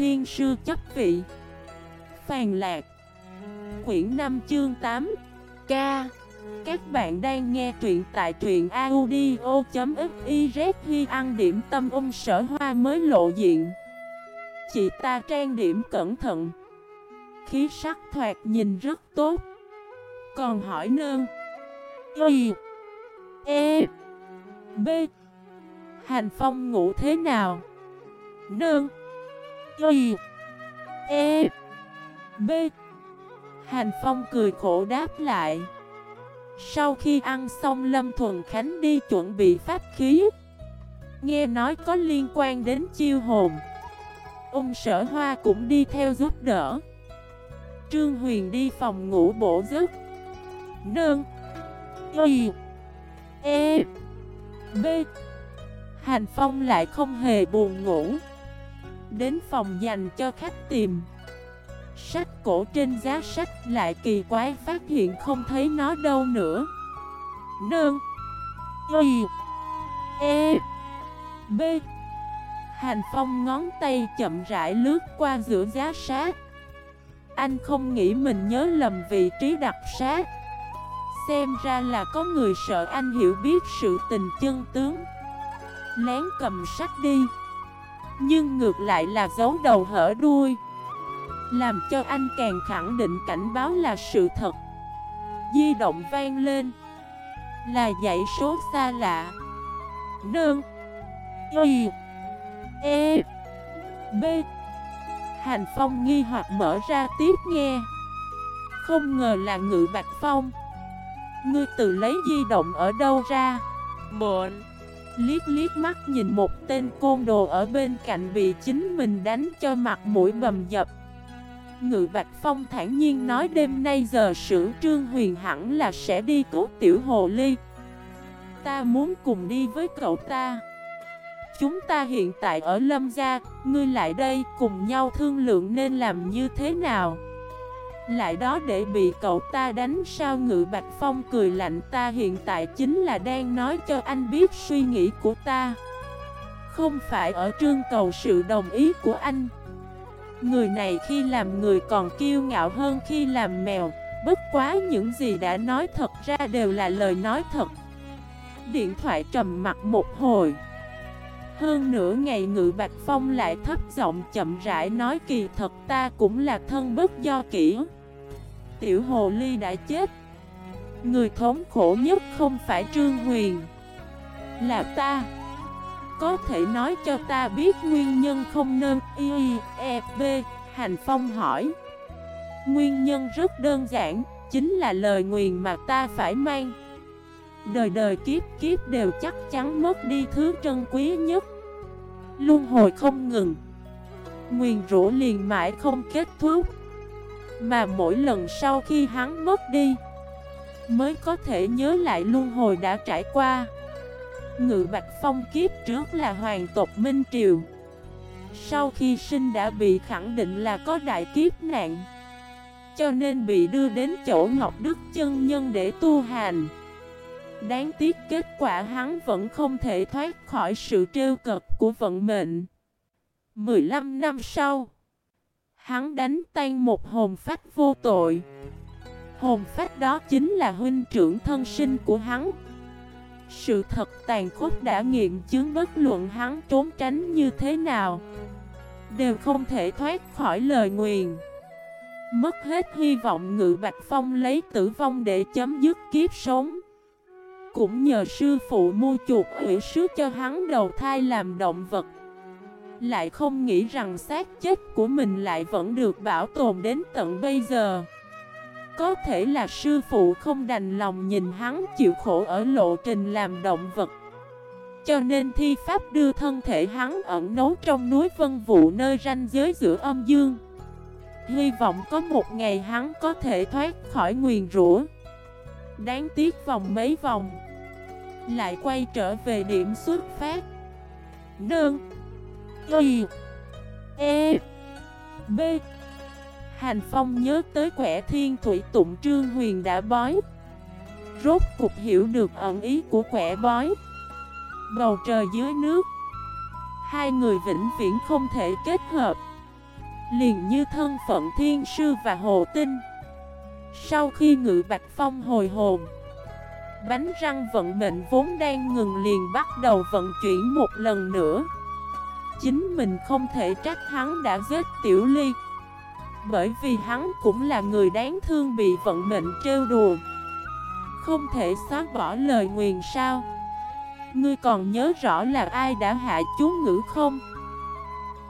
thiên sư chấp vị. Phàn lạc. Quyển 5 chương 8 K Các bạn đang nghe truyện tại truyện audio.xyz Huy ăn điểm tâm ung sở hoa mới lộ diện. Chị ta trang điểm cẩn thận. Khí sắc thoạt nhìn rất tốt. Còn hỏi nương. Y. E. B. Hành Phong ngủ thế nào? Nương. Y E B. Hành Phong cười khổ đáp lại. Sau khi ăn xong Lâm Thuần Khánh đi chuẩn bị pháp khí, Nghe nói có liên quan đến chiêu hồn. Ông sở hoa cũng đi theo giúp đỡ. Trương Huyền đi phòng ngủ bổ giấc Nương. Y E B. Hành Phong lại không hề buồn ngủ. Đến phòng dành cho khách tìm. Sách cổ trên giá sách lại kỳ quái phát hiện không thấy nó đâu nữa. Nương Y E B. Hành Phong ngón tay chậm rãi lướt qua giữa giá sát Anh không nghĩ mình nhớ lầm vị trí đặt sát Xem ra là có người sợ anh hiểu biết sự tình chân tướng. Lén cầm sách đi. Nhưng ngược lại là giấu đầu hở đuôi. Làm cho anh càng khẳng định cảnh báo là sự thật. Di động vang lên. Là dãy số xa lạ. Nương Y. E. B. Hành Phong nghi hoặc mở ra tiếp nghe. Không ngờ là ngự bạch phong. Ngươi tự lấy di động ở đâu ra? Mượn liếc liếc mắt nhìn một tên côn đồ ở bên cạnh bị chính mình đánh cho mặt mũi bầm dập. Ngự Bạch Phong thản nhiên nói đêm nay giờ sử Trương Huyền hẳn là sẽ đi cứu tiểu hồ ly. Ta muốn cùng đi với cậu ta. Chúng ta hiện tại ở Lâm Gia, ngươi lại đây cùng nhau thương lượng nên làm như thế nào? Lại đó để bị cậu ta đánh sao ngự Bạch Phong cười lạnh ta hiện tại chính là đang nói cho anh biết suy nghĩ của ta. Không phải ở trương cầu sự đồng ý của anh. Người này khi làm người còn kiêu ngạo hơn khi làm mèo. Bất quá những gì đã nói thật ra đều là lời nói thật. Điện thoại trầm mặt một hồi. Hơn nửa ngày ngự Bạch Phong lại thấp giọng chậm rãi nói kỳ thật ta cũng là thân bất do kỹ tiểu hồ ly đã chết. Người thống khổ nhất không phải Trương Huyền. Là ta. Có thể nói cho ta biết nguyên nhân không nên Y, E, B Hành Phong hỏi. Nguyên nhân rất đơn giản Chính là lời nguyền mà ta phải mang. Đời đời kiếp kiếp đều chắc chắn mất đi thứ trân quý nhất. Luân hồi không ngừng. Nguyền rũ liền mãi không kết thúc mà mỗi lần sau khi hắn mất đi, Mới có thể nhớ lại luân hồi đã trải qua. Ngự Bạch Phong kiếp trước là hoàng tộc Minh Triều. Sau khi sinh đã bị khẳng định là có đại kiếp nạn, Cho nên bị đưa đến chỗ Ngọc Đức chân nhân để tu hành. Đáng tiếc kết quả hắn vẫn không thể thoát khỏi sự trêu cực của vận mệnh. 15 năm sau Hắn đánh tan một hồn phách vô tội. Hồn phách đó chính là huynh trưởng thân sinh của hắn. Sự thật tàn khốc đã nghiện chứng bất luận hắn trốn tránh như thế nào, Đều không thể thoát khỏi lời nguyền. Mất hết hy vọng ngự Bạch Phong lấy tử vong để chấm dứt kiếp sống. Cũng nhờ sư phụ mua chuột ủy sứ cho hắn đầu thai làm động vật lại không nghĩ rằng xác chết của mình lại vẫn được bảo tồn đến tận bây giờ. Có thể là sư phụ không đành lòng nhìn hắn chịu khổ ở lộ trình làm động vật. Cho nên thi pháp đưa thân thể hắn ẩn nấu trong núi vân vụ nơi ranh giới giữa âm dương. Hy vọng có một ngày hắn có thể thoát khỏi nguyền rủa. Đáng tiếc vòng mấy vòng, Lại quay trở về điểm xuất phát. Nương Y E. B. Hành Phong nhớ tới quẻ thiên thủy tụng trương huyền đã bói. Rốt cục hiểu được ẩn ý của quẻ bói. Bầu trời dưới nước. Hai người vĩnh viễn không thể kết hợp. Liền như thân phận thiên sư và hồ tinh. Sau khi ngự bạch phong hồi hồn, Bánh răng vận mệnh vốn đang ngừng liền bắt đầu vận chuyển một lần nữa. Chính mình không thể trách hắn đã giết tiểu ly. Bởi vì hắn cũng là người đáng thương bị vận mệnh trêu đùa. Không thể xóa bỏ lời nguyền sao? Ngươi còn nhớ rõ là ai đã hạ chú ngữ không?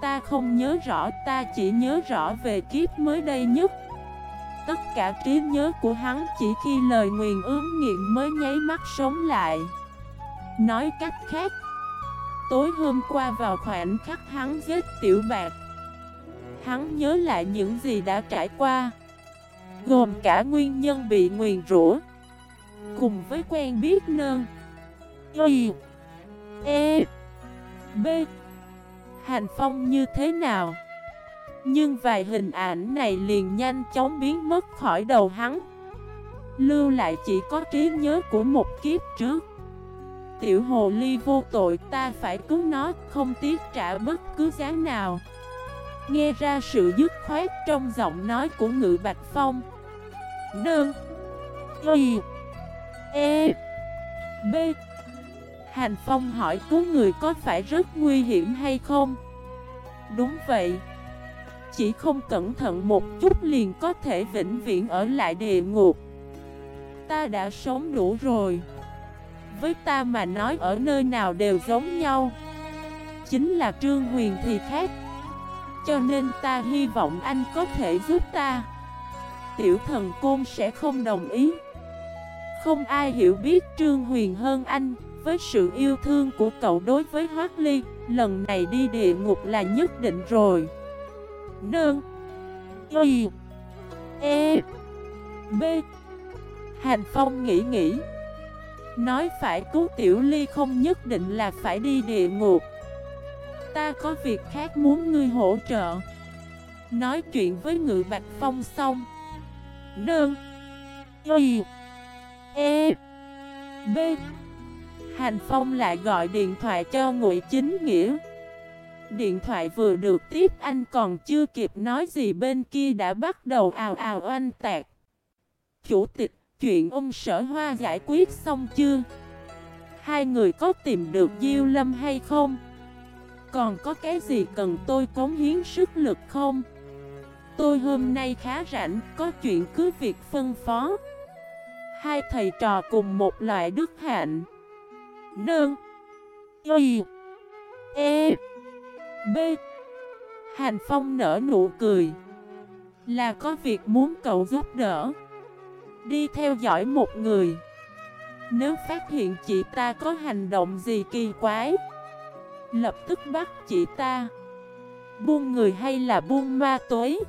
Ta không nhớ rõ, ta chỉ nhớ rõ về kiếp mới đây nhất. Tất cả trí nhớ của hắn chỉ khi lời nguyền ướm nghiện mới nháy mắt sống lại. Nói cách khác Tối hôm qua vào khoảnh khắc hắn giết tiểu bạc. Hắn nhớ lại những gì đã trải qua, Gồm cả nguyên nhân bị nguyền rủa, Cùng với quen biết nơn Y E B. Hành phong như thế nào? Nhưng vài hình ảnh này liền nhanh chóng biến mất khỏi đầu hắn. Lưu lại chỉ có trí nhớ của một kiếp trước. Tiểu hồ ly vô tội ta phải cứu nó Không tiếc trả bất cứ giá nào. Nghe ra sự dứt khoát trong giọng nói của ngự bạch phong. Nương, Y E B. Hành Phong hỏi cứu người có phải rất nguy hiểm hay không? Đúng vậy. Chỉ không cẩn thận một chút liền có thể vĩnh viễn ở lại địa ngục. Ta đã sống đủ rồi. Với ta mà nói ở nơi nào đều giống nhau. Chính là Trương Huyền thì khác. Cho nên ta hy vọng anh có thể giúp ta. Tiểu thần côn sẽ không đồng ý. Không ai hiểu biết Trương Huyền hơn anh với sự yêu thương của cậu đối với Hoác Ly, lần này đi địa ngục là nhất định rồi. Nương. Y. E. B. Hành Phong nghĩ nghĩ. Nói phải cứu Tiểu Ly không nhất định là phải đi địa ngục. Ta có việc khác muốn ngươi hỗ trợ. Nói chuyện với Ngự Bạch Phong xong. Đơn Y. E. B. Hành Phong lại gọi điện thoại cho Ngụy Chính Nghĩa. Điện thoại vừa được tiếp anh còn chưa kịp nói gì bên kia đã bắt đầu ào ào oanh tạc. Chủ tịch, chuyện ông sở hoa giải quyết xong chưa? Hai người có tìm được Diêu Lâm hay không? Còn có cái gì cần tôi cống hiến sức lực không? Tôi hôm nay khá rảnh, có chuyện cứ việc phân phó. Hai thầy trò cùng một loại đức hạnh. Nương Y E B Hành Phong nở nụ cười Là có việc muốn cậu giúp đỡ Đi theo dõi một người. Nếu phát hiện chị ta có hành động gì kỳ quái, Lập tức bắt chị ta. Buông người hay là buông ma tối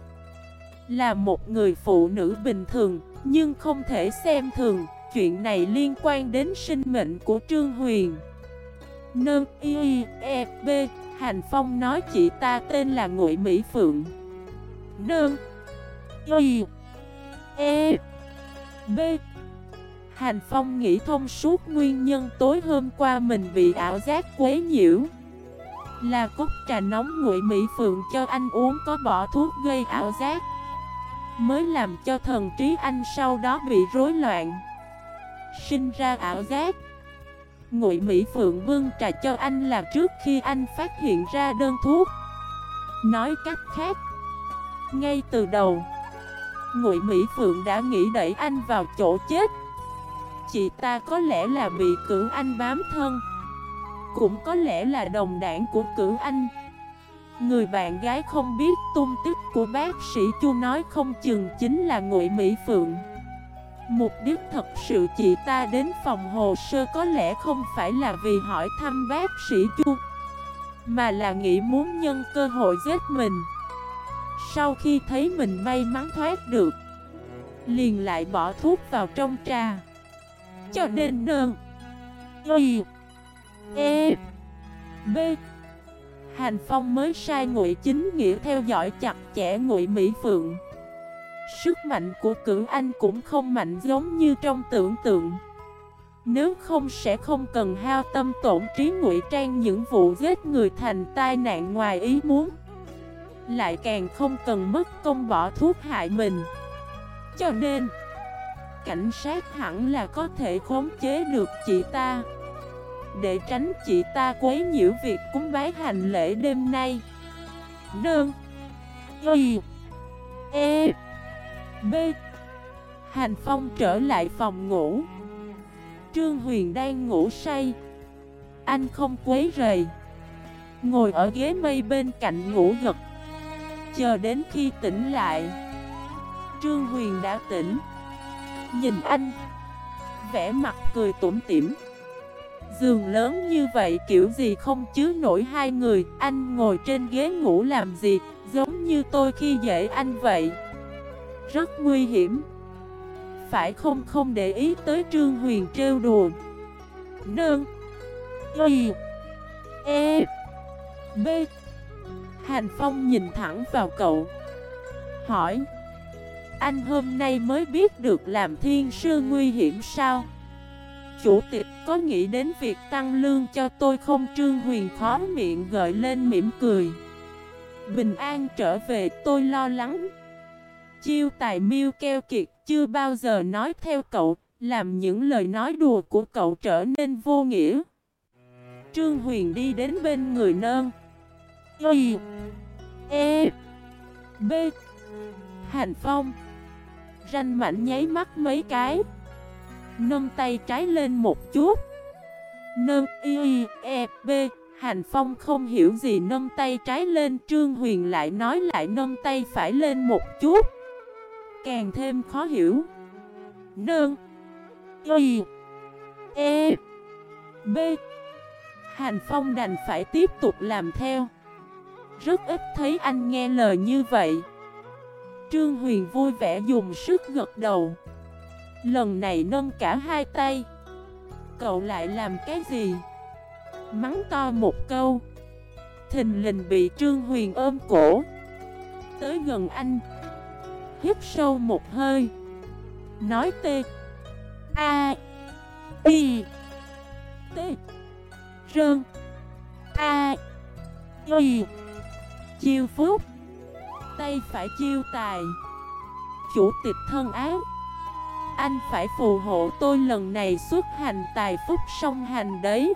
Là một người phụ nữ bình thường, Nhưng không thể xem thường. Chuyện này liên quan đến sinh mệnh của Trương Huyền. Nâng y e b Hành Phong nói chị ta tên là Ngụy Mỹ Phượng. Nâng y e b. Hành Phong nghĩ thông suốt nguyên nhân tối hôm qua mình bị ảo giác quấy nhiễu Là cốc trà nóng nguội Mỹ Phượng cho anh uống có bỏ thuốc gây ảo giác Mới làm cho thần trí anh sau đó bị rối loạn sinh ra ảo giác. Ngụy Mỹ Phượng bưng trà cho anh là trước khi anh phát hiện ra đơn thuốc. Nói cách khác, ngay từ đầu, Ngụy Mỹ Phượng đã nghĩ đẩy anh vào chỗ chết. Chị ta có lẽ là bị cửu anh bám thân, cũng có lẽ là đồng đảng của cửu anh. Người bạn gái không biết tung tích của bác sĩ Chu nói không chừng chính là Ngụy Mỹ Phượng. Mục đích thật sự chị ta đến phòng hồ sơ có lẽ không phải là vì hỏi thăm bác sĩ Chu Mà là nghĩ muốn nhân cơ hội giết mình sau khi thấy mình may mắn thoát được, Liền lại bỏ thuốc vào trong trà. Cho nên đơn Y E B, Hành Phong mới sai ngụy chính nghĩa theo dõi chặt chẽ ngụy Mỹ Phượng. Sức mạnh của cửu anh cũng không mạnh giống như trong tưởng tượng. Nếu không sẽ không cần hao tâm tổn trí ngụy trang những vụ giết người thành tai nạn ngoài ý muốn. Lại càng không cần mất công bỏ thuốc hại mình. Cho nên, Cảnh sát hẳn là có thể khống chế được chị ta. Để tránh chị ta quấy nhiễu việc cúng bái hành lễ đêm nay. Đơn Y E B. Hành Phong trở lại phòng ngủ. Trương Huyền đang ngủ say. Anh không quấy rầy. Ngồi ở ghế mây bên cạnh ngủ gật Chờ đến khi tỉnh lại, Trương Huyền đã tỉnh. Nhìn anh Vẽ mặt cười tủm tỉm. Giường lớn như vậy kiểu gì không chứa nổi hai người, Anh ngồi trên ghế ngủ làm gì, Giống như tôi khi dễ anh vậy. Rất nguy hiểm. Phải không không để ý tới Trương Huyền trêu đùa. Nương. Y. E. B. Hành Phong nhìn thẳng vào cậu. Hỏi, Anh hôm nay mới biết được làm thiên sư nguy hiểm sao? Chủ tịch, có nghĩ đến việc tăng lương cho tôi không? Trương Huyền khó miệng gợi lên mỉm cười. Bình an trở về, tôi lo lắng. Chiêu tài miêu keo kiệt, chưa bao giờ nói theo cậu, Làm những lời nói đùa của cậu trở nên vô nghĩa. Trương Huyền đi đến bên người nơn. Y E B. Hành Phong. Ranh mảnh nháy mắt mấy cái. Nâng tay trái lên một chút. Nâng, Y E B. Hành Phong không hiểu gì nâng tay trái lên. Trương Huyền lại nói lại nâng tay phải lên một chút. Càng thêm khó hiểu. Nâng, Y E B. Hành Phong đành phải tiếp tục làm theo. Rất ít thấy anh nghe lời như vậy. Trương Huyền vui vẻ dùng sức gật đầu. Lần này nâng cả hai tay. Cậu lại làm cái gì? Mắng to một câu. Thình lình bị Trương Huyền ôm cổ. Tới gần anh. Hít sâu một hơi. Nói tê A. I. T. Rơn. A. Y Chiêu phúc. Tay phải chiêu tài. Chủ tịch thân ác. Anh phải phù hộ tôi lần này xuất hành tài phúc song hành đấy.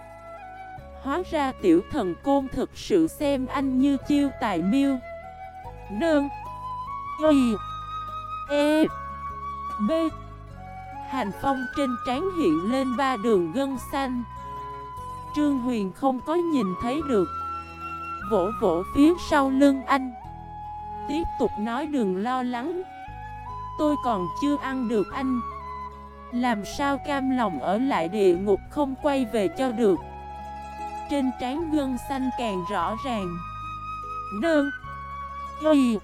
Hóa ra tiểu thần côn thực sự xem anh như chiêu tài miêu. Nương. Y. E. B. Hành phong trên trán hiện lên ba đường gân xanh. Trương Huyền không có nhìn thấy được. Vỗ vỗ phía sau lưng anh. Tiếp tục nói đừng lo lắng. Tôi còn chưa ăn được anh. Làm sao cam lòng ở lại địa ngục không quay về cho được? Trên trán gân xanh càng rõ ràng. Đơn Y.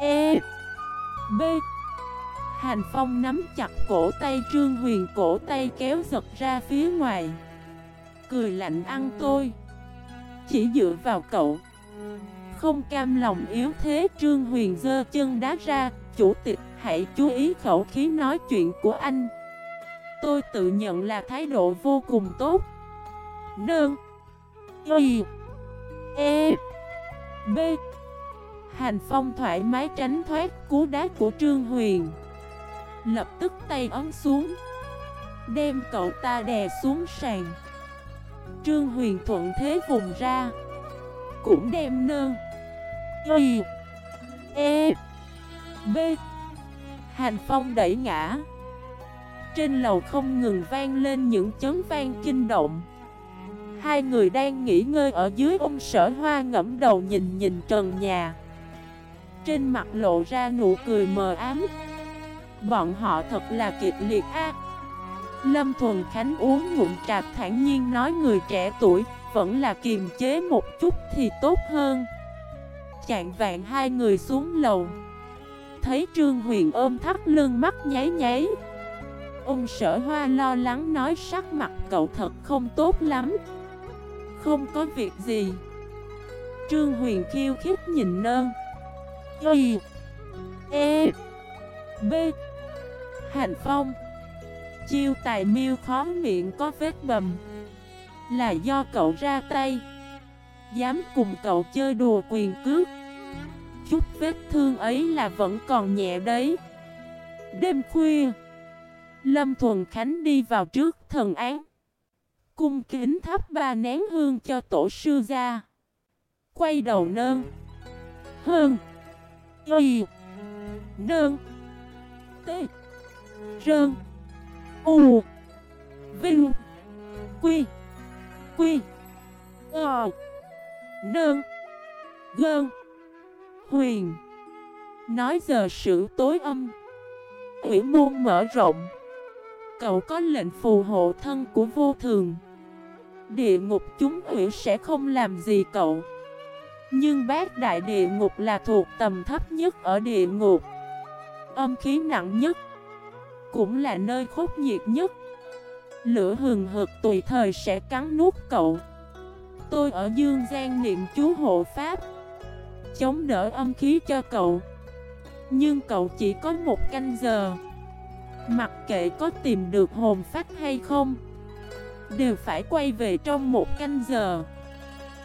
E. B. Hành Phong nắm chặt cổ tay Trương Huyền, cổ tay kéo giật ra phía ngoài. Cười lạnh ăn tôi. Chỉ dựa vào cậu. Không cam lòng yếu thế, Trương Huyền dơ chân đá ra. Chủ tịch, hãy chú ý khẩu khí nói chuyện của anh. Tôi tự nhận là thái độ vô cùng tốt. Nương Y. E. B. Hành Phong thoải mái tránh thoát cú đá của Trương Huyền. Lập tức tay ấn xuống. Đem cậu ta đè xuống sàn. Trương Huyền thuận thế vùng ra. Cũng đem nơ Y. E. B. Hành Phong đẩy ngã. Trên lầu không ngừng vang lên những chấn vang kinh động. Hai người đang nghỉ ngơi ở dưới ông sở hoa ngẫm đầu nhìn nhìn trần nhà. Trên mặt lộ ra nụ cười mờ ám. Bọn họ thật là kịch liệt a. Lâm Thuần Khánh uống ngụm trà thản nhiên nói người trẻ tuổi Vẫn là kiềm chế một chút thì tốt hơn. Chạng vạn hai người xuống lầu. Thấy Trương Huyền ôm thắt lưng mắt nháy nháy. Ông sở hoa lo lắng nói sắc mặt cậu thật không tốt lắm. Không có việc gì. Trương Huyền khiêu khích nhìn nơn Y E B. Hành Phong. Chiêu tài miêu khó miệng có vết bầm. Là do cậu ra tay. Dám cùng cậu chơi đùa quyền cước. Chút vết thương ấy là vẫn còn nhẹ đấy. Đêm khuya, Lâm Thuần Khánh đi vào trước thần án. Cung kính thắp ba nén hương cho tổ sư ra Quay đầu nơn Hơn Y. Nơn T. Rơn. U, Vinh, Quy Quy Ờ Nơn Gơn, Huyền. Nói giờ sự tối âm Ủy môn mở rộng. Cậu có lệnh phù hộ thân của vô thường. Địa ngục chúng ủy sẽ không làm gì cậu. Nhưng bát đại địa ngục là thuộc tầm thấp nhất ở địa ngục. Âm khí nặng nhất cũng là nơi khốc nhiệt nhất. Lửa hừng hực tùy thời sẽ cắn nuốt cậu. Tôi ở Dương Giang niệm chú hộ Pháp, Chống đỡ âm khí cho cậu. Nhưng cậu chỉ có một canh giờ. Mặc kệ có tìm được hồn phách hay không, Đều phải quay về trong một canh giờ.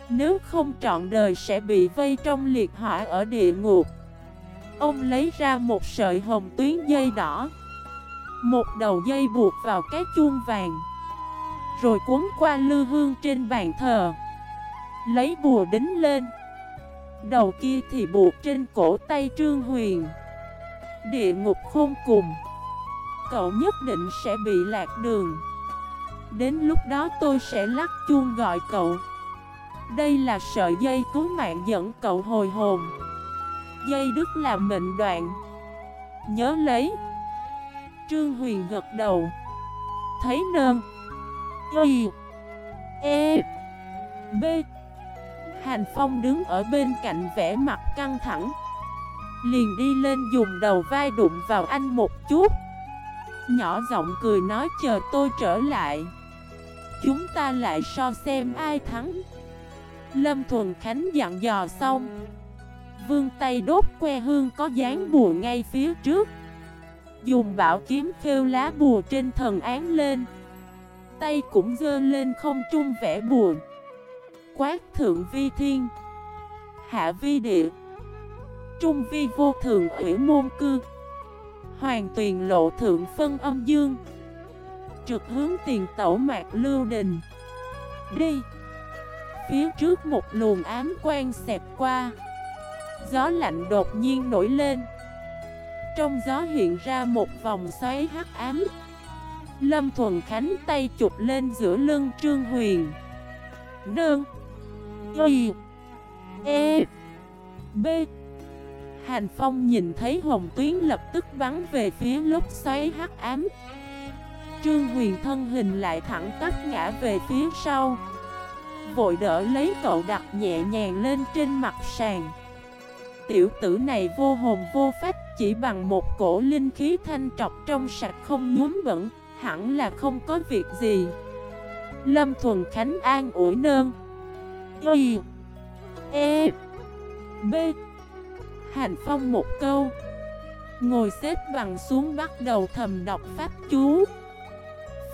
Nếu không trọn đời sẽ bị vây trong liệt hỏa ở địa ngục. Ông lấy ra một sợi hồng tuyến dây đỏ. Một đầu dây buộc vào cái chuông vàng. Rồi cuốn qua lư hương trên bàn thờ. Lấy bùa đính lên. Đầu kia thì buộc trên cổ tay Trương Huyền. Địa ngục khôn cùng. Cậu nhất định sẽ bị lạc đường. Đến lúc đó tôi sẽ lắc chuông gọi cậu. Đây là sợi dây cứu mạng dẫn cậu hồi hồn. Dây đứt là mệnh đoạn. Nhớ lấy. Trương Huyền gật đầu. Thấy nơm. Y. E. B. Hành Phong đứng ở bên cạnh vẻ mặt căng thẳng. Liền đi lên dùng đầu vai đụng vào anh một chút. Nhỏ giọng cười nói chờ tôi trở lại. Chúng ta lại so xem ai thắng. Lâm Thuần Khánh dặn dò xong. Vương tay đốt que hương có dáng bùa ngay phía trước. Dùng bảo kiếm khêu lá bùa trên thần án lên. Tay cũng dơ lên không trung vẽ bùa. Quát thượng vi thiên. Hạ vi địa. Trung vi vô thượng ủy môn cư. Hoàng tuyền lộ thượng phân âm dương. Trực hướng tiền tẩu mạc lưu đình. Đi. Phía trước một luồng ám quang xẹp qua. Gió lạnh đột nhiên nổi lên. Trong gió hiện ra một vòng xoáy hắc ám. Lâm Thuần Khánh tay chụp lên giữa lưng Trương Huyền. Nương. Y. E. B. Hàn Phong nhìn thấy Hồng Tuyến lập tức bắn về phía lốc xoáy hắc ám. Trương Huyền thân hình lại thẳng tắp ngã về phía sau. Vội đỡ lấy cậu đặt nhẹ nhàng lên trên mặt sàn. Tiểu tử này vô hồn vô phách, chỉ bằng một cổ linh khí thanh trọc trong sạch không nhuốm bẩn, Hẳn là không có việc gì. Lâm Thuần Khánh an ủi nơn. Y E B. Hành Phong một câu. Ngồi xếp bằng xuống bắt đầu thầm đọc pháp chú.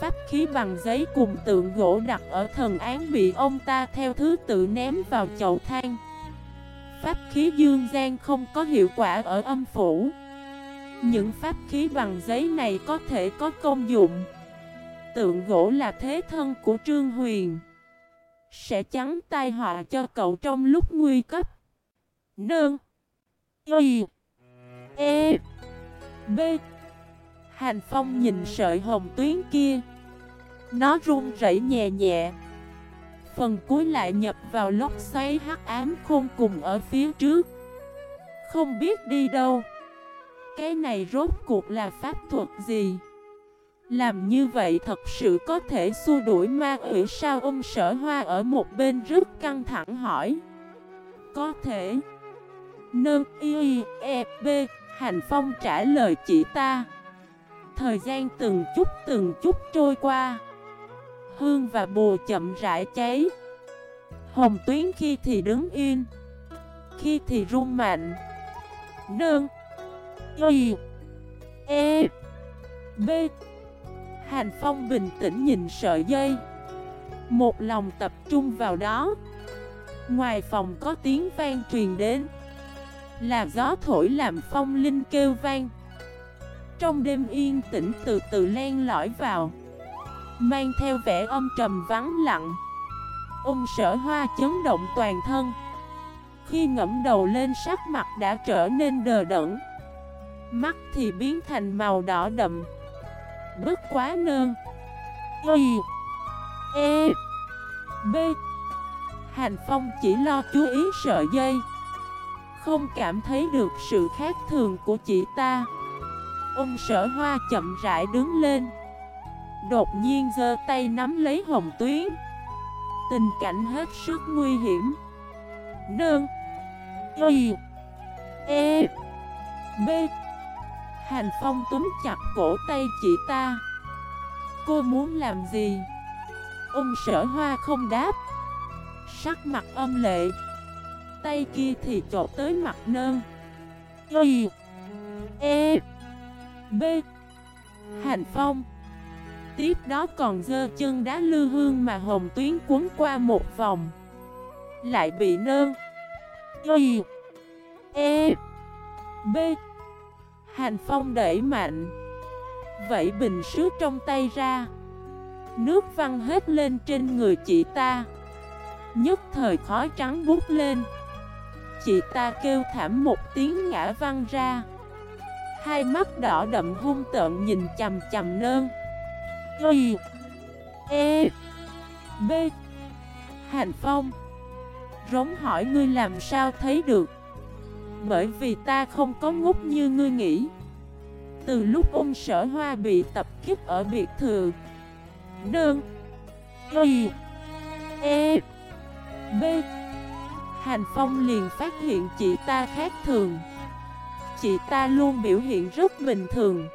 Pháp khí bằng giấy cùng tượng gỗ đặt ở thần án bị ông ta theo thứ tự ném vào chậu than. Pháp khí dương gian không có hiệu quả ở âm phủ. Những pháp khí bằng giấy này có thể có công dụng. Tượng gỗ là thế thân của Trương Huyền. Sẽ chắn tai họa cho cậu trong lúc nguy cấp. Nương. Y. E. B. Hành Phong nhìn sợi hồng tuyến kia. Nó run rẩy nhẹ nhẹ. Phần cuối lại nhập vào lốc xoáy hắc ám khôn cùng ở phía trước. Không biết đi đâu. Cái này rốt cuộc là pháp thuật gì? Làm như vậy thật sự có thể xua đuổi ma ủy sao? Ông sở hoa ở một bên rất căng thẳng hỏi. Có thể. Nâng y e b. Hành Phong trả lời chỉ ta. Thời gian từng chút từng chút trôi qua. Hương và bùa chậm rãi cháy. Hồng tuyến khi thì đứng yên, Khi thì rung mạnh. Nương, Y E B. Hành Phong bình tĩnh nhìn sợi dây. Một lòng tập trung vào đó. Ngoài phòng có tiếng vang truyền đến. Là gió thổi làm phong linh kêu vang. Trong đêm yên tĩnh từ từ len lỏi vào. Mang theo vẻ âm trầm vắng lặng. Ung sở hoa chấn động toàn thân. Khi ngẫm đầu lên sắc mặt đã trở nên đờ đẫn. Mắt thì biến thành màu đỏ đậm. Bức quá nương. Y. E. B. Hành Phong chỉ lo chú ý sợi dây. Không cảm thấy được sự khác thường của chị ta. Ông sở hoa chậm rãi đứng lên. Đột nhiên giơ tay nắm lấy hồng tuyến. Tình cảnh hết sức nguy hiểm. Nương. Y. E. B. Hành Phong túm chặt cổ tay chị ta. Cô muốn làm gì? Ông sở hoa không đáp. Sắc mặt âm lệ. Tay kia thì chột tới mặt nơn Y. E. B. Hành Phong. Tiếp đó còn dơ chân đá lư hương mà hồng tuyến cuốn qua một vòng. Lại bị nơ. Y. E. B. Hành Phong đẩy mạnh. Vậy bình sứ trong tay ra. Nước văng hết lên trên người chị ta. Nhất thời khói trắng bút lên. Chị ta kêu thảm một tiếng ngã văng ra. Hai mắt đỏ đậm hung tợn nhìn chầm chầm nơn Y E. B. Hành Phong. Rống hỏi ngươi làm sao thấy được? Bởi vì ta không có ngốc như ngươi nghĩ. Từ lúc ông sở hoa bị tập kích ở biệt thự. Đơn. Y E. B. Hành Phong liền phát hiện chị ta khác thường. Chị ta luôn biểu hiện rất bình thường.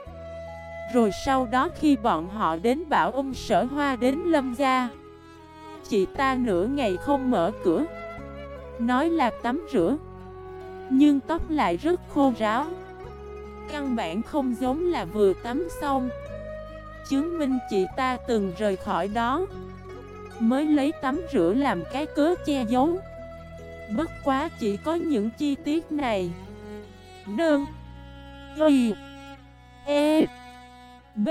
Rồi sau đó khi bọn họ đến bảo ông sở hoa đến lâm gia, Chị ta nửa ngày không mở cửa, Nói là tắm rửa, Nhưng tóc lại rất khô ráo. Căn bản không giống là vừa tắm xong. Chứng minh chị ta từng rời khỏi đó, Mới lấy tắm rửa làm cái cớ che giấu. Bất quá chỉ có những chi tiết này. Đơn Y E. B.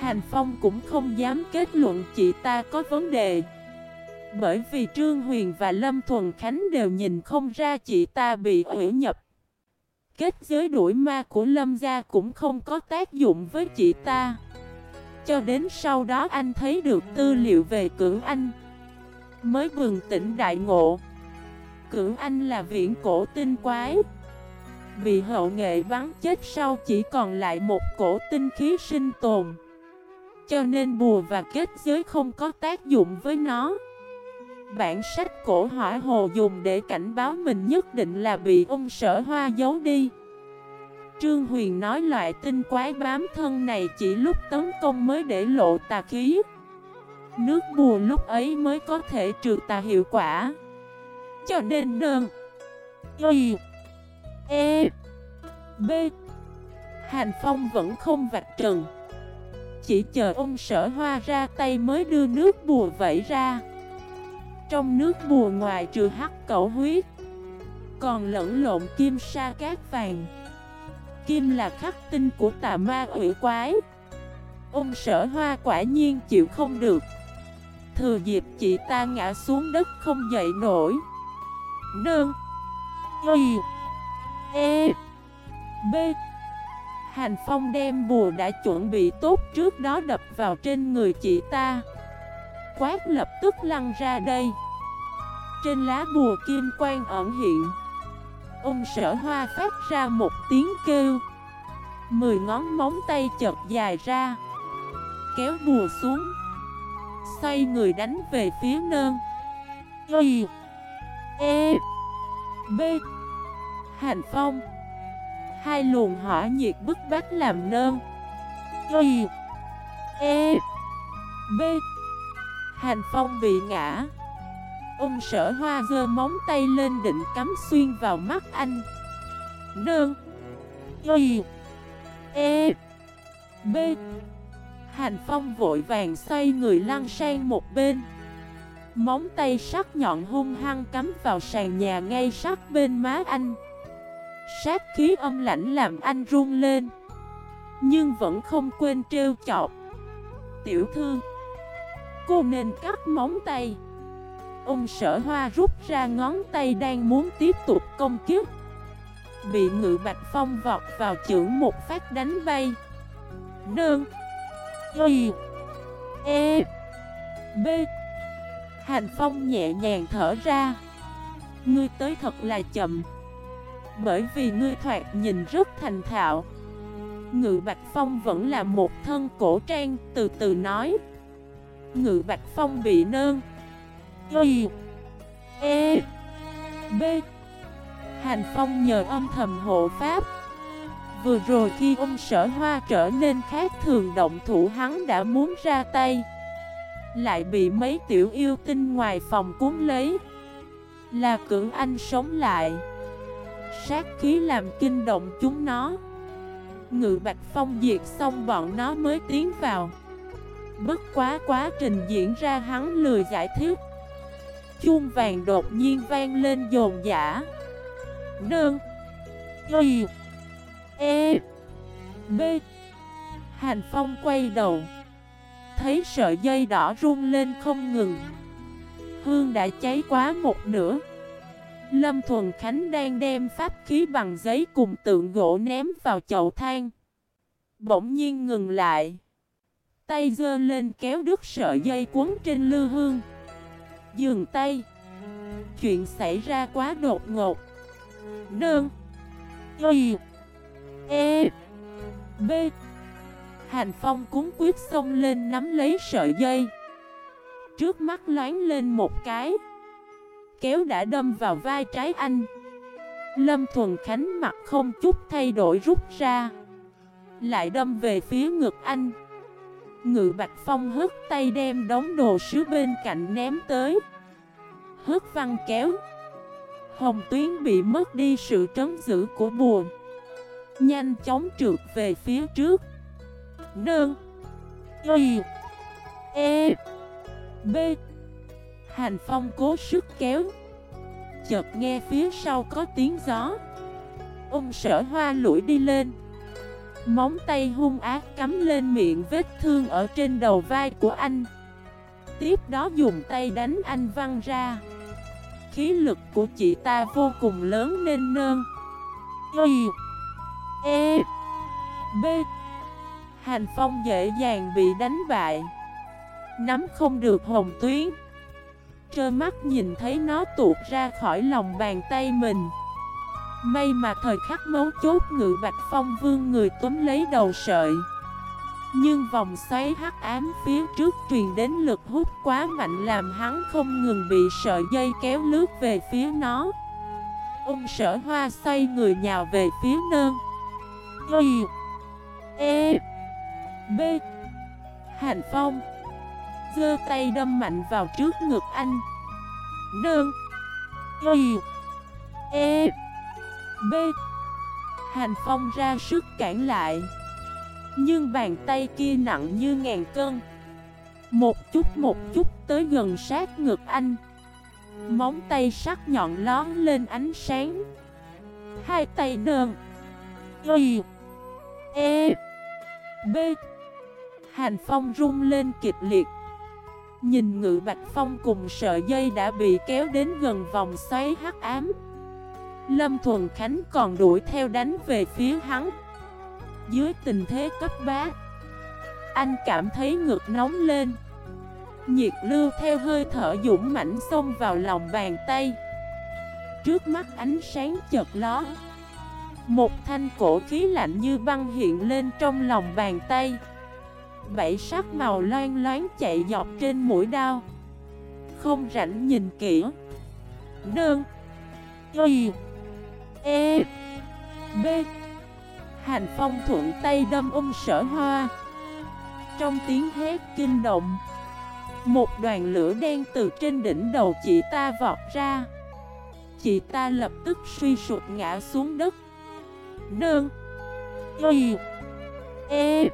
Hàn Phong cũng không dám kết luận chị ta có vấn đề. Bởi vì Trương Huyền và Lâm Thuần Khánh đều nhìn không ra chị ta bị ủy nhập. Kết giới đuổi ma của Lâm gia cũng không có tác dụng với chị ta. Cho đến sau đó anh thấy được tư liệu về cửu anh. Mới bừng tỉnh đại ngộ. Cửu anh là viện cổ tinh quái. Bị hậu nghệ bắn chết sau chỉ còn lại một cổ tinh khí sinh tồn. Cho nên bùa và kết giới không có tác dụng với nó. Bản sách cổ hỏa hồ dùng để cảnh báo mình nhất định là bị ông sở hoa giấu đi. Trương Huyền nói loại tinh quái bám thân này chỉ lúc tấn công mới để lộ tà khí. Nước bùa lúc ấy mới có thể trừ tà hiệu quả. Cho nên đơn, Y E B. Hành Phong vẫn không vạch trần. Chỉ chờ ông sở hoa ra tay mới đưa nước bùa vẩy ra. Trong nước bùa ngoài trừ hắc cẩu huyết, Còn lẫn lộn kim sa cát vàng. Kim là khắc tinh của tà ma ủy quái. Ông sở hoa quả nhiên chịu không được. Thừa dịp chị ta ngã xuống đất không dậy nổi. Nương, Y. E B. Hành Phong đem bùa đã chuẩn bị tốt trước đó đập vào trên người chị ta. Quát lập tức lăn ra đây. Trên lá bùa kim quang ẩn hiện. Ông sở hoa phát ra một tiếng kêu. Mười ngón móng tay chật dài ra. Kéo bùa xuống. Xoay người đánh về phía nơn. Y. E. B. Hành phong. Hai luồng hỏa nhiệt bức bách làm nơn. Y E B. Hành phong bị ngã. Ông sở hoa gơ móng tay lên định cắm xuyên vào mắt anh. Nơn. Y E B. Hành phong vội vàng xoay người lăn sang một bên. Móng tay sắc nhọn hung hăng cắm vào sàn nhà ngay sát bên má anh. Sát khí âm lãnh làm anh run lên. Nhưng vẫn không quên trêu chọc. Tiểu thư, Cô nên cắt móng tay. Ông sở hoa rút ra ngón tay đang muốn tiếp tục công kiếp Bị ngự bạch phong vọt vào chưởng một phát đánh bay. Nương, Y E B. Hành phong nhẹ nhàng thở ra. Ngươi tới thật là chậm. Bởi vì ngươi thoạt nhìn rất thành thạo. Ngự Bạch Phong vẫn là một thân cổ trang, Từ từ nói. Ngự Bạch Phong bị nơn. Y. E. B. Hành Phong nhờ âm thầm hộ pháp. Vừa rồi khi ông sở hoa trở nên khác thường động thủ, hắn đã muốn ra tay. Lại bị mấy tiểu yêu tinh ngoài phòng cuốn lấy. Là cưỡng anh sống lại. Sát khí làm kinh động chúng nó. Ngự Bạch Phong diệt xong bọn nó mới tiến vào. Bất quá quá trình diễn ra hắn lười giải thích. Chuông vàng đột nhiên vang lên dồn dã. Nương, Y E B. Hành Phong quay đầu. Thấy sợi dây đỏ rung lên không ngừng. Hương đã cháy quá một nửa. Lâm Thuần Khánh đang đem pháp khí bằng giấy cùng tượng gỗ ném vào chậu than. Bỗng nhiên ngừng lại. Tay dơ lên kéo đứt sợi dây cuốn trên lư hương. Dừng tay. Chuyện xảy ra quá đột ngột. Nương. Y. E. B. Hành Phong cúng quyết xông lên nắm lấy sợi dây. Trước mắt loáng lên một cái. Kéo đã đâm vào vai trái anh. Lâm Thuần Khánh mặt không chút thay đổi rút ra, Lại đâm về phía ngực anh. Ngự Bạch Phong hất tay đem đống đồ sứ bên cạnh ném tới. Hất văn kéo. Hồng Tuyến bị mất đi sự trấn giữ của buồn. Nhanh chóng trượt về phía trước. Nương. Y. E. B. Hành Phong cố sức kéo. Chợt nghe phía sau có tiếng gió. Ông sở hoa lũi đi lên. Móng tay hung ác cắm lên miệng vết thương ở trên đầu vai của anh. Tiếp đó dùng tay đánh anh văng ra. Khí lực của chị ta vô cùng lớn nên nơn. Y E B. Hành Phong dễ dàng bị đánh bại. Nắm không được hồng tuyến. Trơ mắt nhìn thấy nó tuột ra khỏi lòng bàn tay mình. May mà thời khắc mấu chốt ngự bạch phong vương người túm lấy đầu sợi. Nhưng vòng xoáy hắc ám phía trước truyền đến lực hút quá mạnh làm hắn không ngừng bị sợi dây kéo lướt về phía nó. Ông sở hoa xoay người nhào về phía nơn. Y E B. Hành phong. Dơ tay đâm mạnh vào trước ngực anh. Nương. Y. E. B. Hành Phong ra sức cản lại. Nhưng bàn tay kia nặng như ngàn cân. Một chút một chút tới gần sát ngực anh. Móng tay sắc nhọn lón lên ánh sáng. Hai tay nơn Y. E. B. Hành Phong rung lên kịch liệt. Nhìn ngự bạch phong cùng sợi dây đã bị kéo đến gần vòng xoáy hắc ám. Lâm Thuần Khánh còn đuổi theo đánh về phía hắn. Dưới tình thế cấp bá, Anh cảm thấy ngực nóng lên. Nhiệt lưu theo hơi thở dũng mãnh xông vào lòng bàn tay. Trước mắt ánh sáng chợt ló Một thanh cổ khí lạnh như băng hiện lên trong lòng bàn tay. Bảy sắc màu loan loáng chạy dọc trên mũi đao. Không rảnh nhìn kỹ. Đơn Y. E. B. Hành phong thuận tay đâm ung sở hoa. Trong tiếng hét kinh động, Một đoàn lửa đen từ trên đỉnh đầu chị ta vọt ra. Chị ta lập tức suy sụt ngã xuống đất. Đơn Y. E.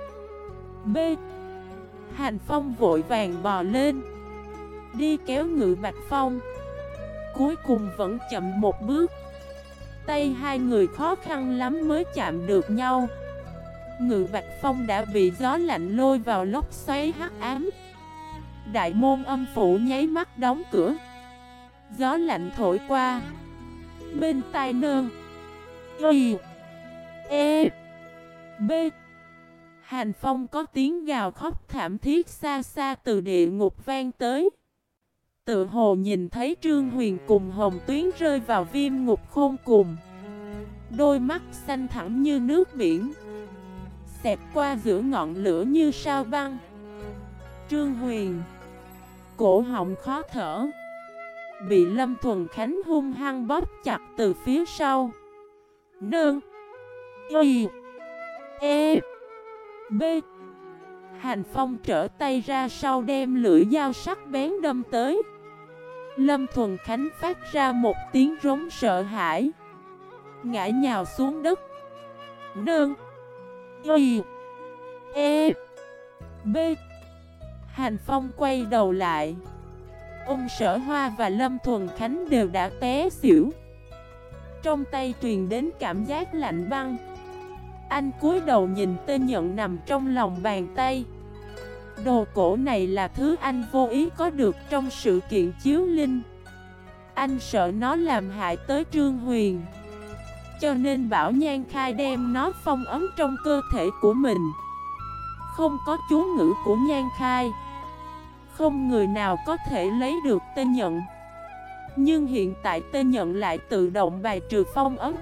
B. Hành Phong vội vàng bò lên. Đi kéo ngự Bạch Phong. Cuối cùng vẫn chậm một bước. Tay hai người khó khăn lắm mới chạm được nhau. Ngự Bạch Phong đã bị gió lạnh lôi vào lốc xoáy hắc ám. Đại môn âm phủ nháy mắt đóng cửa. Gió lạnh thổi qua. Bên tai nơ. Y. E. B. Hành phong có tiếng gào khóc thảm thiết xa xa từ địa ngục vang tới. Tự hồ nhìn thấy Trương Huyền cùng Hồng Tuyến rơi vào viêm ngục khôn cùng. Đôi mắt xanh thẳng như nước biển Xẹp qua giữa ngọn lửa như sao băng. Trương Huyền, Cổ họng khó thở, Bị Lâm Thuần Khánh hung hăng bóp chặt từ phía sau. Nương, Y E. B. Hành Phong trở tay ra sau đem lưỡi dao sắc bén đâm tới. Lâm Thuần Khánh phát ra một tiếng rống sợ hãi. Ngã nhào xuống đất. Nương. Y. E. B. Hành Phong quay đầu lại. Ông Sở Hoa và Lâm Thuần Khánh đều đã té xỉu. Trong tay truyền đến cảm giác lạnh băng. Anh cúi đầu nhìn tên nhận nằm trong lòng bàn tay. Đồ cổ này là thứ anh vô ý có được trong sự kiện chiếu linh. Anh sợ nó làm hại tới Trương Huyền. Cho nên bảo Nhan Khai đem nó phong ấm trong cơ thể của mình. Không có chú ngữ của Nhan Khai. Không người nào có thể lấy được tên nhận Nhưng hiện tại tên nhận lại tự động bài trừ phong ấm